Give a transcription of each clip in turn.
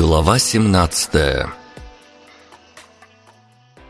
Глава 17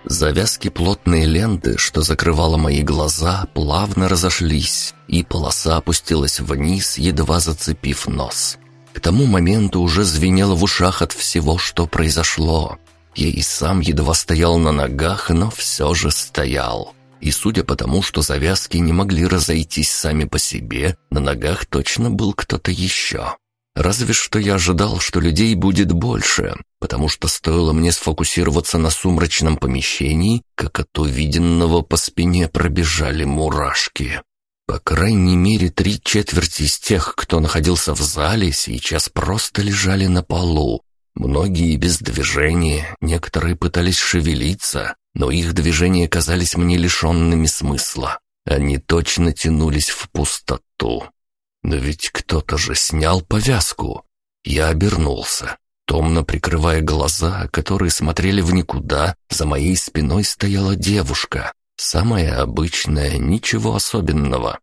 Завязки плотной ленты, что закрывала мои глаза, плавно разошлись, и полоса опустилась вниз, едва зацепив нос. К тому моменту уже звенело в ушах от всего, что произошло. Я и сам едва стоял на ногах, но все же стоял. И судя по тому, что завязки не могли разойтись сами по себе, на ногах точно был кто-то еще. Разве что я ожидал, что людей будет больше, потому что стоило мне сфокусироваться на сумрачном помещении, как от увиденного по спине пробежали мурашки. По крайней мере, три четверти из тех, кто находился в зале, сейчас просто лежали на полу. Многие без движения, некоторые пытались шевелиться, но их движения казались мне лишенными смысла. Они точно тянулись в пустоту. Но ведь кто-то же снял повязку. Я обернулся. Томно прикрывая глаза, которые смотрели в никуда, за моей спиной стояла девушка. Самая обычная, ничего особенного.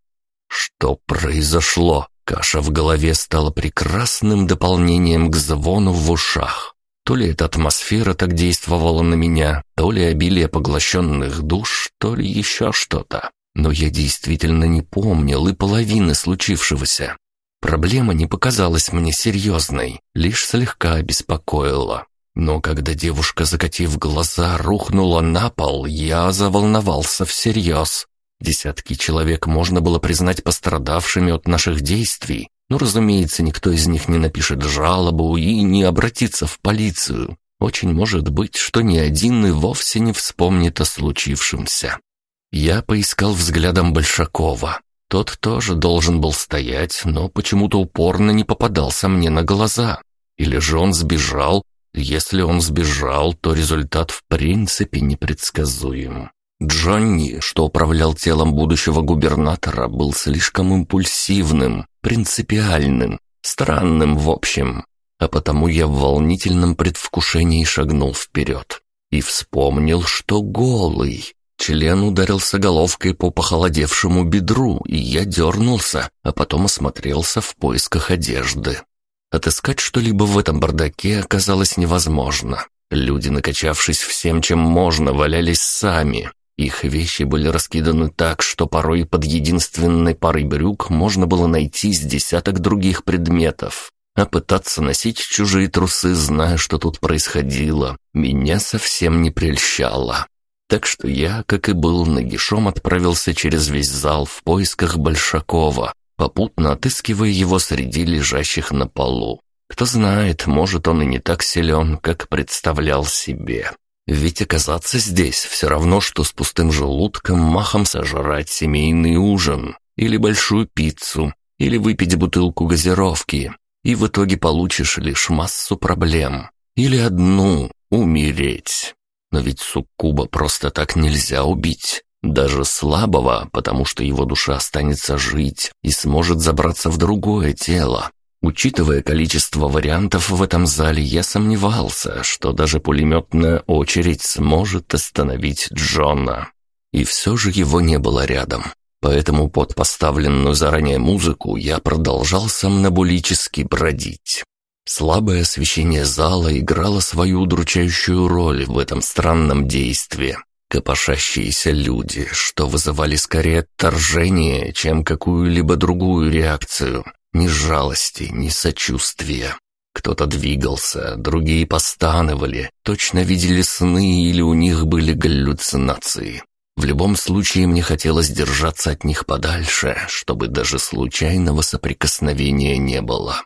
Что произошло? Каша в голове стала прекрасным дополнением к звону в ушах. То ли эта атмосфера так действовала на меня, то ли обилие поглощенных душ, то ли еще что-то. Но я действительно не помнил и половины случившегося. Проблема не показалась мне серьезной, лишь слегка обеспокоила. Но когда девушка, закатив глаза, рухнула на пол, я заволновался всерьез. Десятки человек можно было признать пострадавшими от наших действий, но, разумеется, никто из них не напишет жалобу и не обратится в полицию. Очень может быть, что ни один и вовсе не вспомнит о случившемся. Я поискал взглядом Большакова. Тот тоже должен был стоять, но почему-то упорно не попадался мне на глаза. Или же он сбежал? Если он сбежал, то результат в принципе непредсказуем. Джонни, что управлял телом будущего губернатора, был слишком импульсивным, принципиальным, странным в общем. А потому я в волнительном предвкушении шагнул вперед. И вспомнил, что голый. Член ударился головкой по похолодевшему бедру, и я дернулся, а потом осмотрелся в поисках одежды. Отыскать что-либо в этом бардаке оказалось невозможно. Люди, накачавшись всем, чем можно, валялись сами. Их вещи были раскиданы так, что порой под единственной парой брюк можно было найти с десяток других предметов. А пытаться носить чужие трусы, зная, что тут происходило, меня совсем не прельщало. Так что я, как и был нагишом, отправился через весь зал в поисках Большакова, попутно отыскивая его среди лежащих на полу. Кто знает, может, он и не так силен, как представлял себе. Ведь оказаться здесь все равно, что с пустым желудком махом сожрать семейный ужин, или большую пиццу, или выпить бутылку газировки, и в итоге получишь лишь массу проблем. Или одну — умереть. Но ведь суккуба просто так нельзя убить. Даже слабого, потому что его душа останется жить и сможет забраться в другое тело. Учитывая количество вариантов в этом зале, я сомневался, что даже пулеметная очередь сможет остановить Джона. И все же его не было рядом. Поэтому под поставленную заранее музыку я продолжал сомнобулически бродить. Слабое освещение зала играло свою удручающую роль в этом странном действии. Копошащиеся люди, что вызывали скорее отторжение, чем какую-либо другую реакцию. Ни жалости, ни сочувствия. Кто-то двигался, другие постановали, точно видели сны или у них были галлюцинации. В любом случае мне хотелось держаться от них подальше, чтобы даже случайного соприкосновения не было.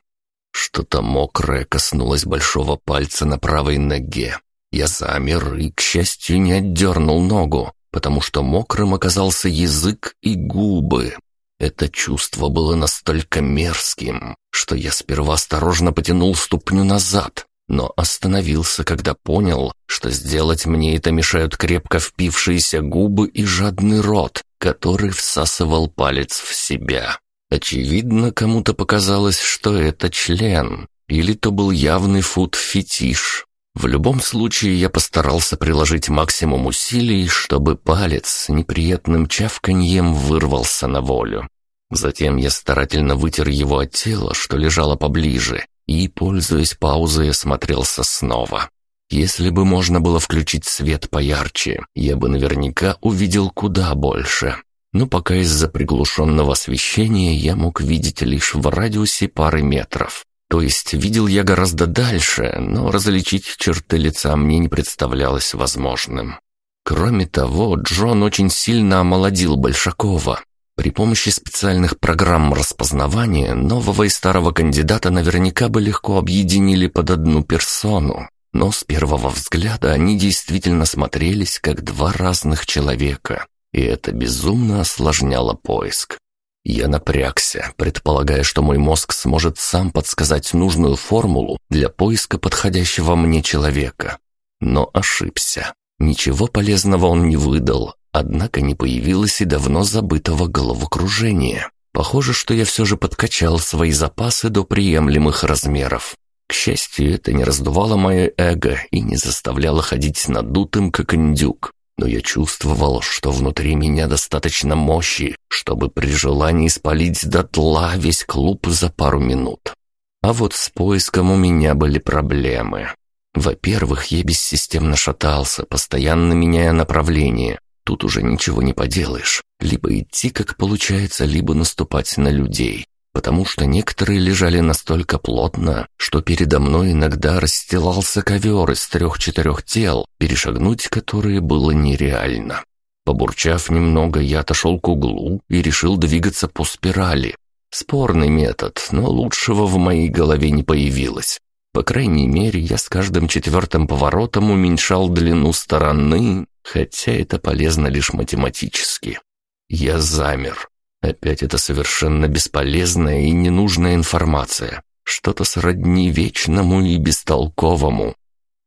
Что-то мокрое коснулось большого пальца на правой ноге. Я замер и, к счастью, не отдернул ногу, потому что мокрым оказался язык и губы. Это чувство было настолько мерзким, что я сперва осторожно потянул ступню назад, но остановился, когда понял, что сделать мне это мешают крепко впившиеся губы и жадный рот, который всасывал палец в себя. Очевидно, кому-то показалось, что это член, или то был явный фут-фетиш. В любом случае, я постарался приложить максимум усилий, чтобы палец с неприятным чавканьем вырвался на волю. Затем я старательно вытер его от тела, что лежало поближе, и, пользуясь паузой, осмотрелся снова. Если бы можно было включить свет поярче, я бы наверняка увидел куда больше. Но пока из-за приглушенного освещения я мог видеть лишь в радиусе пары метров. То есть видел я гораздо дальше, но различить черты лица мне не представлялось возможным. Кроме того, Джон очень сильно омолодил Большакова. При помощи специальных программ распознавания нового и старого кандидата наверняка бы легко объединили под одну персону. Но с первого взгляда они действительно смотрелись как два разных человека, и это безумно осложняло поиск. Я напрягся, предполагая, что мой мозг сможет сам подсказать нужную формулу для поиска подходящего мне человека. Но ошибся. Ничего полезного он не выдал, однако не появилось и давно забытого головокружения. Похоже, что я все же подкачал свои запасы до приемлемых размеров. К счастью, это не раздувало мое эго и не заставляло ходить надутым, как индюк но я чувствовал, что внутри меня достаточно мощи, чтобы при желании спалить дотла весь клуб за пару минут. А вот с поиском у меня были проблемы. Во-первых, я бессистемно шатался, постоянно меняя направление. Тут уже ничего не поделаешь. Либо идти, как получается, либо наступать на людей потому что некоторые лежали настолько плотно, что передо мной иногда расстилался ковер из трех-четырех тел, перешагнуть которые было нереально. Побурчав немного, я отошел к углу и решил двигаться по спирали. Спорный метод, но лучшего в моей голове не появилось. По крайней мере, я с каждым четвертым поворотом уменьшал длину стороны, хотя это полезно лишь математически. Я замер. Опять это совершенно бесполезная и ненужная информация. Что-то сродни вечному и бестолковому.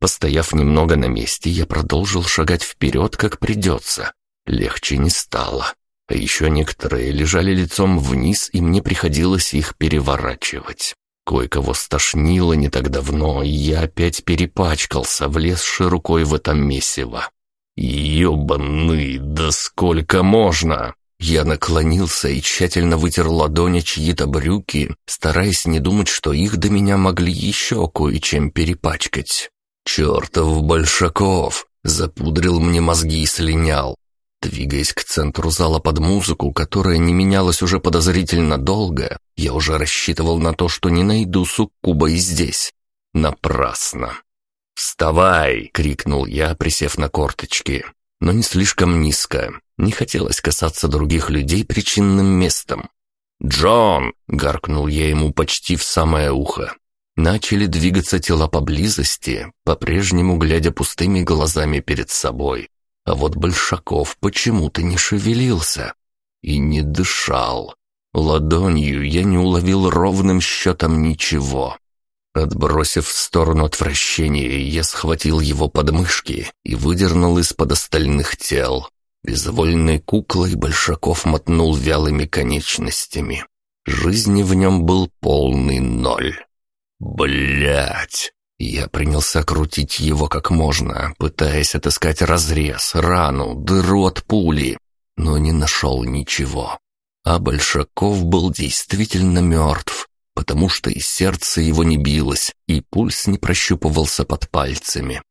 Постояв немного на месте, я продолжил шагать вперед, как придется. Легче не стало. А еще некоторые лежали лицом вниз, и мне приходилось их переворачивать. Кое-кого стошнило не так давно, и я опять перепачкался, влезши рукой в это месиво. «Ебаный, да сколько можно!» Я наклонился и тщательно вытер ладони чьи-то брюки, стараясь не думать, что их до меня могли еще кое-чем перепачкать. «Чертов Большаков!» Запудрил мне мозги и слинял. Двигаясь к центру зала под музыку, которая не менялась уже подозрительно долго, я уже рассчитывал на то, что не найду суккуба и здесь. Напрасно. «Вставай!» — крикнул я, присев на корточки но не слишком низко. Не хотелось касаться других людей причинным местом. «Джон!» — гаркнул я ему почти в самое ухо. Начали двигаться тела поблизости, по-прежнему глядя пустыми глазами перед собой. А вот Большаков почему-то не шевелился и не дышал. Ладонью я не уловил ровным счетом ничего. Отбросив в сторону отвращения, я схватил его подмышки и выдернул из-под остальных тел. Безвольной куклой Большаков мотнул вялыми конечностями. Жизни в нем был полный ноль. Блять! Я принялся крутить его как можно, пытаясь отыскать разрез, рану, дыру от пули, но не нашел ничего. А Большаков был действительно мертв, потому что и сердце его не билось, и пульс не прощупывался под пальцами.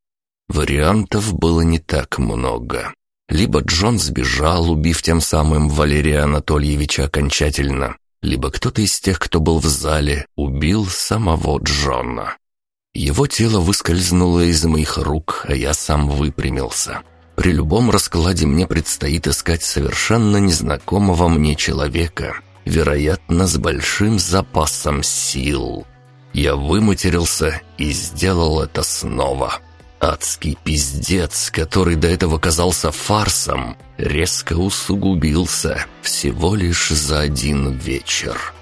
Вариантов было не так много. Либо Джон сбежал, убив тем самым Валерия Анатольевича окончательно, либо кто-то из тех, кто был в зале, убил самого Джона. Его тело выскользнуло из моих рук, а я сам выпрямился. При любом раскладе мне предстоит искать совершенно незнакомого мне человека — вероятно, с большим запасом сил. Я выматерился и сделал это снова. Адский пиздец, который до этого казался фарсом, резко усугубился всего лишь за один вечер.